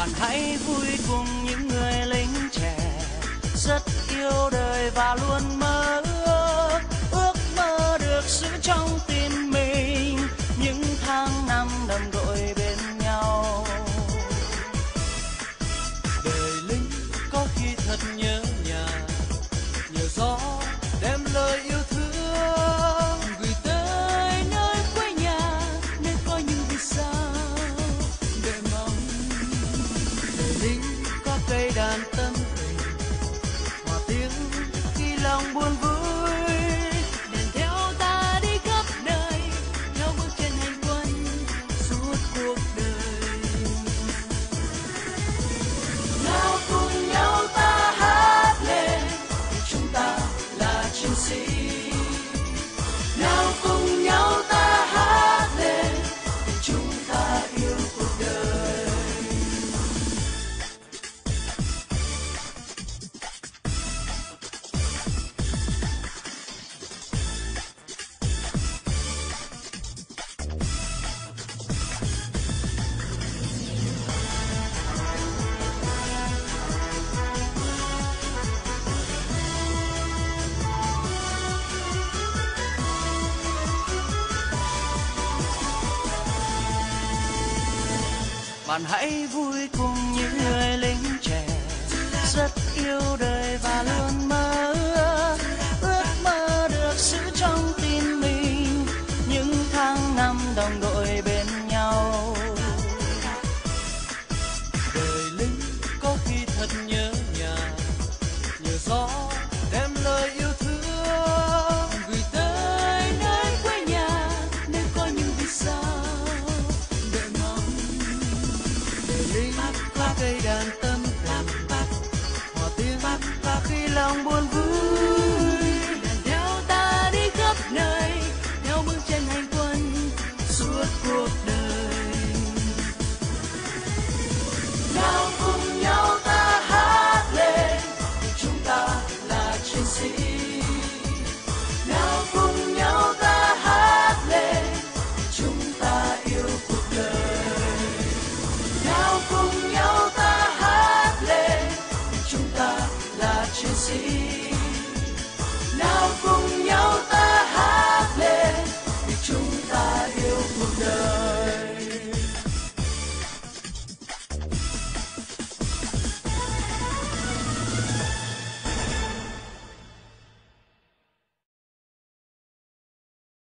bạn hãy vui cùng những người lính trẻ rất yêu đời và luôn mơ buồn bạn hãy vui cùng những người lính trẻ. Rất yêu đời và luôn mơ ước. Ước mơ được giữ trong tim mình. Những tháng năm đồng đội se